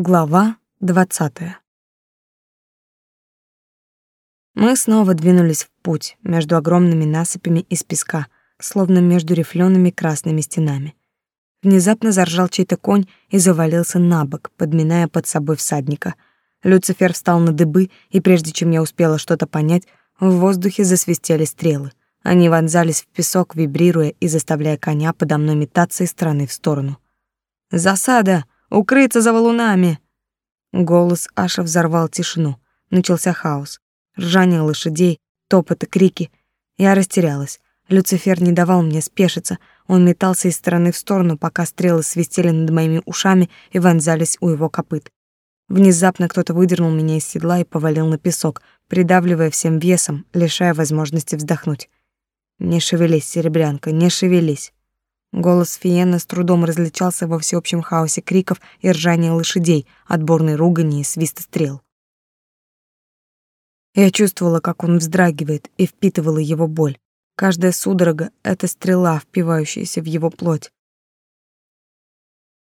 Глава двадцатая. Мы снова двинулись в путь между огромными насыпями из песка, словно между рифлеными красными стенами. Внезапно заржал чей-то конь и завалился на бок, подминая под собой всадника. Люцифер встал на дыбы, и прежде чем я успела что-то понять, в воздухе засвистели стрелы. Они вонзались в песок, вибрируя и заставляя коня подо мной метаться из стороны в сторону. «Засада!» Укрыться за валунами!» Голос Аша взорвал тишину. Начался хаос. Ржание лошадей, топот и крики. Я растерялась. Люцифер не давал мне спешиться. Он метался из стороны в сторону, пока стрелы свистели над моими ушами и вонзались у его копыт. Внезапно кто-то выдернул меня из седла и повалил на песок, придавливая всем весом, лишая возможности вздохнуть. «Не шевелись, серебрянка, не шевелись!» Голос Фиена с трудом различался во всеобщем хаосе криков и ржания лошадей, отборной ругани и свиста стрел. Я чувствовала, как он вздрагивает, и впитывала его боль. Каждая судорога — это стрела, впивающаяся в его плоть.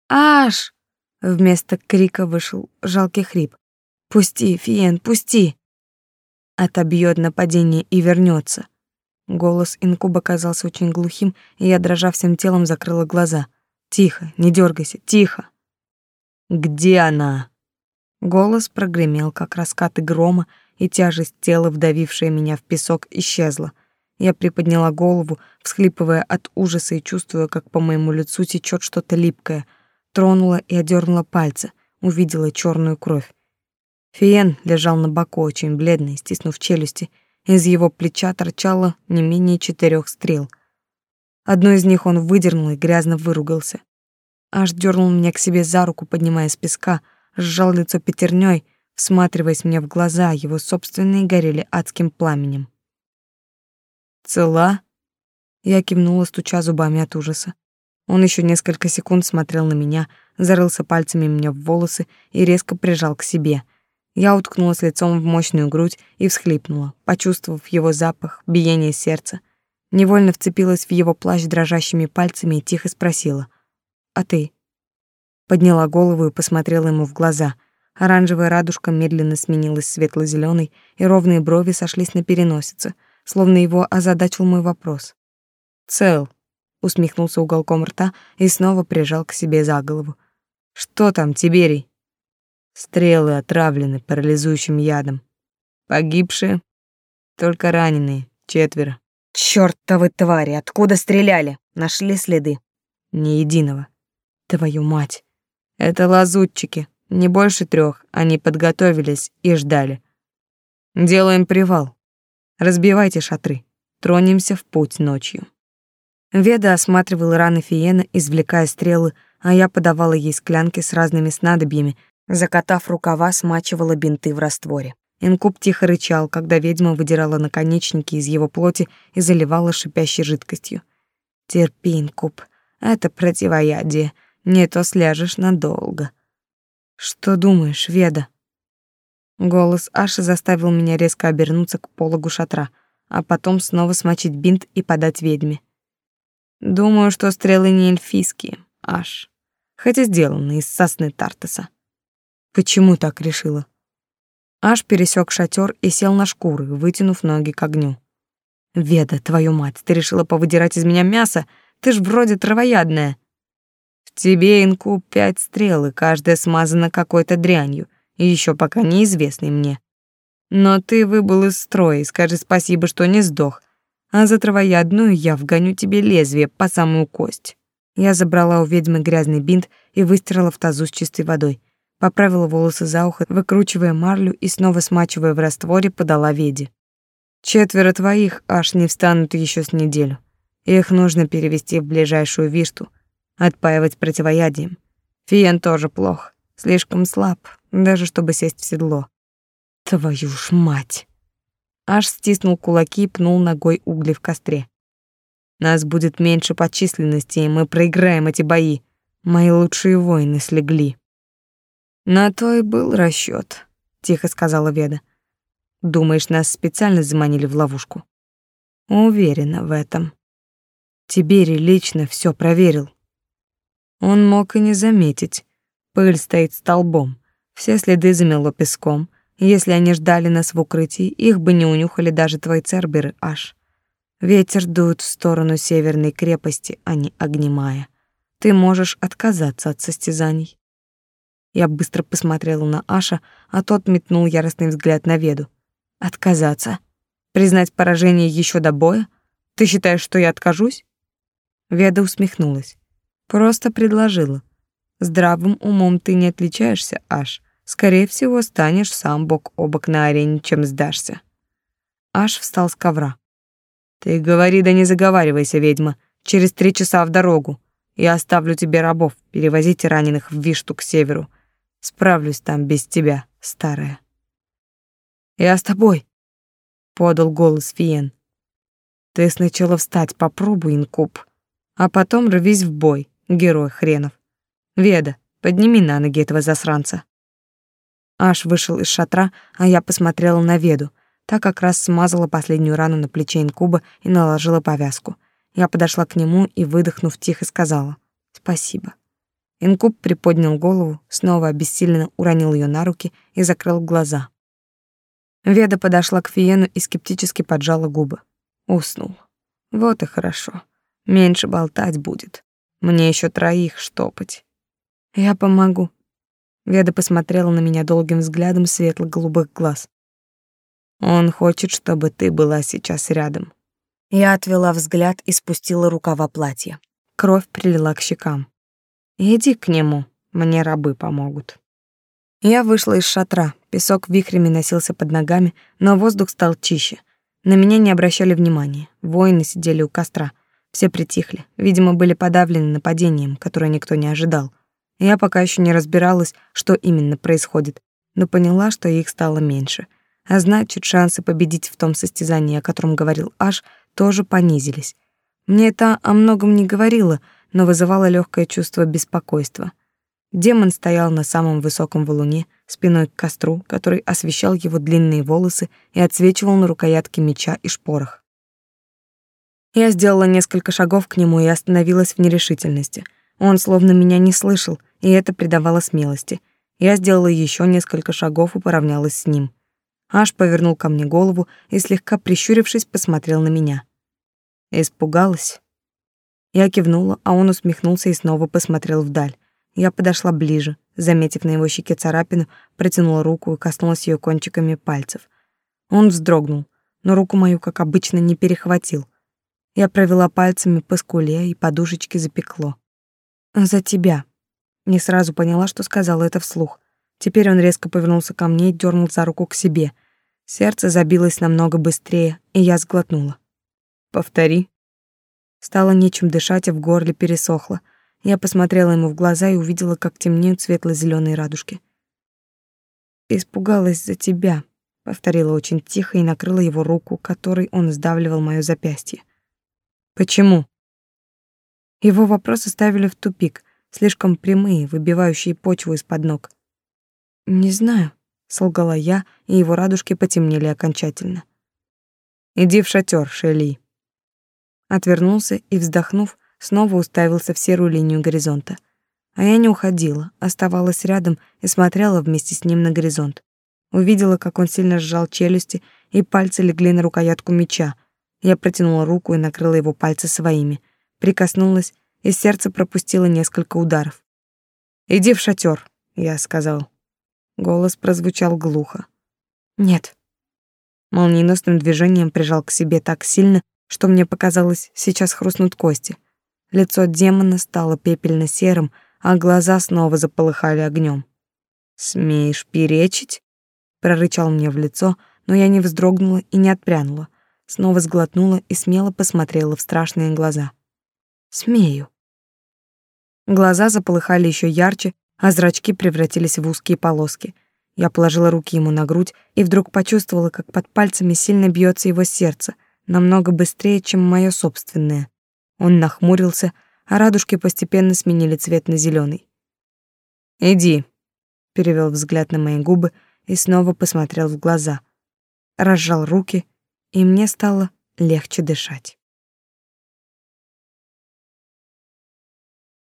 «Аш!» — вместо крика вышел жалкий хрип. «Пусти, Фиен, пусти!» Отобьёт нападение и вернется. Голос инкуба казался очень глухим, и я, дрожа всем телом, закрыла глаза. «Тихо, не дергайся, тихо!» «Где она?» Голос прогремел, как раскаты грома, и тяжесть тела, вдавившая меня в песок, исчезла. Я приподняла голову, всхлипывая от ужаса и чувствуя, как по моему лицу течет что-то липкое. Тронула и одернула пальцы, увидела черную кровь. Фиен лежал на боку, очень бледный, стиснув челюсти, из его плеча торчало не менее четырех стрел. Одну из них он выдернул и грязно выругался. Аж дернул меня к себе за руку, поднимая с песка, сжал лицо пятерней, всматриваясь мне в глаза, его собственные горели адским пламенем. «Цела?» Я кивнула, стуча зубами от ужаса. Он еще несколько секунд смотрел на меня, зарылся пальцами мне в волосы и резко прижал к себе — я уткнулась лицом в мощную грудь и всхлипнула, почувствовав его запах, биение сердца. Невольно вцепилась в его плащ дрожащими пальцами и тихо спросила: "А ты?" Подняла голову и посмотрела ему в глаза. Оранжевая радужка медленно сменилась светло зеленой и ровные брови сошлись на переносице, словно его озадачил мой вопрос. "Цел", усмехнулся уголком рта и снова прижал к себе за голову. "Что там, Тиберий?" Стрелы отравлены парализующим ядом. Погибшие только раненые, четверо. Чёртовы твари, откуда стреляли? Нашли следы? Ни единого. Твою мать. Это лазутчики, не больше трех. Они подготовились и ждали. Делаем привал. Разбивайте шатры. Тронемся в путь ночью. Веда осматривала раны Фиена, извлекая стрелы, а я подавала ей склянки с разными снадобьями, Закатав рукава, смачивала бинты в растворе. Инкуб тихо рычал, когда ведьма выдирала наконечники из его плоти и заливала шипящей жидкостью. «Терпи, Инкуб, это противоядие, не то сляжешь надолго». «Что думаешь, Веда?» Голос Аши заставил меня резко обернуться к пологу шатра, а потом снова смочить бинт и подать ведьме. «Думаю, что стрелы не эльфийские, Аш, хотя сделаны из сосны Тартеса». Почему так решила? Аж пересек шатер и сел на шкуры, вытянув ноги к огню. Веда, твою мать, ты решила повыдирать из меня мясо? Ты ж вроде травоядная. В тебе, инку, пять стрел, и каждая смазана какой-то дрянью, и еще пока неизвестной мне. Но ты выбыл из строя, и скажи спасибо, что не сдох. А за травоядную я вгоню тебе лезвие по самую кость. Я забрала у ведьмы грязный бинт и выстирала в тазу с чистой водой. Поправила волосы за ухо, выкручивая марлю и снова смачивая в растворе, подала Веде. Четверо твоих аж не встанут еще с неделю. Их нужно перевести в ближайшую вишту, отпаивать противоядием. Фиен тоже плох, слишком слаб, даже чтобы сесть в седло. Твою ж мать! Аж стиснул кулаки и пнул ногой угли в костре. Нас будет меньше по численности, и мы проиграем эти бои. Мои лучшие воины слегли. На то и был расчёт, тихо сказала Веда. Думаешь, нас специально заманили в ловушку? Уверена в этом. Тибери лично всё проверил. Он мог и не заметить. Пыль стоит столбом. Все следы замело песком. Если они ждали нас в укрытии, их бы не унюхали даже твои церберы аж. Ветер дует в сторону северной крепости, а не огнемая. Ты можешь отказаться от состязаний. Я быстро посмотрела на Аша, а тот метнул яростный взгляд на Веду. Отказаться? Признать поражение еще до боя? Ты считаешь, что я откажусь? Веда усмехнулась. Просто предложила. Здравым умом ты не отличаешься, Аш. Скорее всего, станешь сам бок о бок на арене, чем сдашься. Аш встал с ковра. Ты говори да не заговаривайся, ведьма. Через три часа в дорогу. Я оставлю тебе рабов, перевозите раненых в Вишту к северу. Справлюсь там без тебя, старая. Я с тобой, подал голос Фиен. Ты сначала встать попробуй, инкуб, а потом рвись в бой, герой хренов. Веда, подними на ноги этого засранца. Аш вышел из шатра, а я посмотрела на Веду. Та как раз смазала последнюю рану на плече инкуба и наложила повязку. Я подошла к нему и, выдохнув, тихо сказала «Спасибо». Инкуб приподнял голову, снова обессиленно уронил ее на руки и закрыл глаза. Веда подошла к Фиену и скептически поджала губы. Уснул. Вот и хорошо. Меньше болтать будет. Мне еще троих штопать. Я помогу. Веда посмотрела на меня долгим взглядом светло-голубых глаз. Он хочет, чтобы ты была сейчас рядом. Я отвела взгляд и спустила рукава платья. Кровь прилила к щекам. Иди к нему, мне рабы помогут. Я вышла из шатра, песок вихрями носился под ногами, но воздух стал чище. На меня не обращали внимания, воины сидели у костра. Все притихли, видимо, были подавлены нападением, которое никто не ожидал. Я пока еще не разбиралась, что именно происходит, но поняла, что их стало меньше. А значит, шансы победить в том состязании, о котором говорил Аш, тоже понизились. Мне это о многом не говорило — но вызывало легкое чувство беспокойства. Демон стоял на самом высоком валуне, спиной к костру, который освещал его длинные волосы и отсвечивал на рукоятке меча и шпорах. Я сделала несколько шагов к нему и остановилась в нерешительности. Он словно меня не слышал, и это придавало смелости. Я сделала еще несколько шагов и поравнялась с ним. Аж повернул ко мне голову и, слегка прищурившись, посмотрел на меня. Испугалась? Я кивнула, а он усмехнулся и снова посмотрел вдаль. Я подошла ближе, заметив на его щеке царапину, протянула руку и коснулась ее кончиками пальцев. Он вздрогнул, но руку мою, как обычно, не перехватил. Я провела пальцами по скуле, и подушечки запекло. «За тебя». Не сразу поняла, что сказала это вслух. Теперь он резко повернулся ко мне и дернул за руку к себе. Сердце забилось намного быстрее, и я сглотнула. «Повтори», Стало нечем дышать, а в горле пересохло. Я посмотрела ему в глаза и увидела, как темнеют светло зеленые радужки. «Испугалась за тебя», — повторила очень тихо и накрыла его руку, которой он сдавливал моё запястье. «Почему?» Его вопросы ставили в тупик, слишком прямые, выбивающие почву из-под ног. «Не знаю», — солгала я, и его радужки потемнели окончательно. «Иди в шатер, Шелли», отвернулся и, вздохнув, снова уставился в серую линию горизонта. А я не уходила, оставалась рядом и смотрела вместе с ним на горизонт. Увидела, как он сильно сжал челюсти, и пальцы легли на рукоятку меча. Я протянула руку и накрыла его пальцы своими. Прикоснулась, и сердце пропустило несколько ударов. «Иди в шатер, я сказал. Голос прозвучал глухо. «Нет». Молниеносным движением прижал к себе так сильно, что мне показалось, сейчас хрустнут кости. Лицо демона стало пепельно-серым, а глаза снова заполыхали огнем. «Смеешь перечить?» — прорычал мне в лицо, но я не вздрогнула и не отпрянула. Снова сглотнула и смело посмотрела в страшные глаза. «Смею». Глаза заполыхали еще ярче, а зрачки превратились в узкие полоски. Я положила руки ему на грудь и вдруг почувствовала, как под пальцами сильно бьется его сердце — намного быстрее, чем мое собственное. Он нахмурился, а радужки постепенно сменили цвет на зеленый. «Иди», — перевел взгляд на мои губы и снова посмотрел в глаза. Разжал руки, и мне стало легче дышать.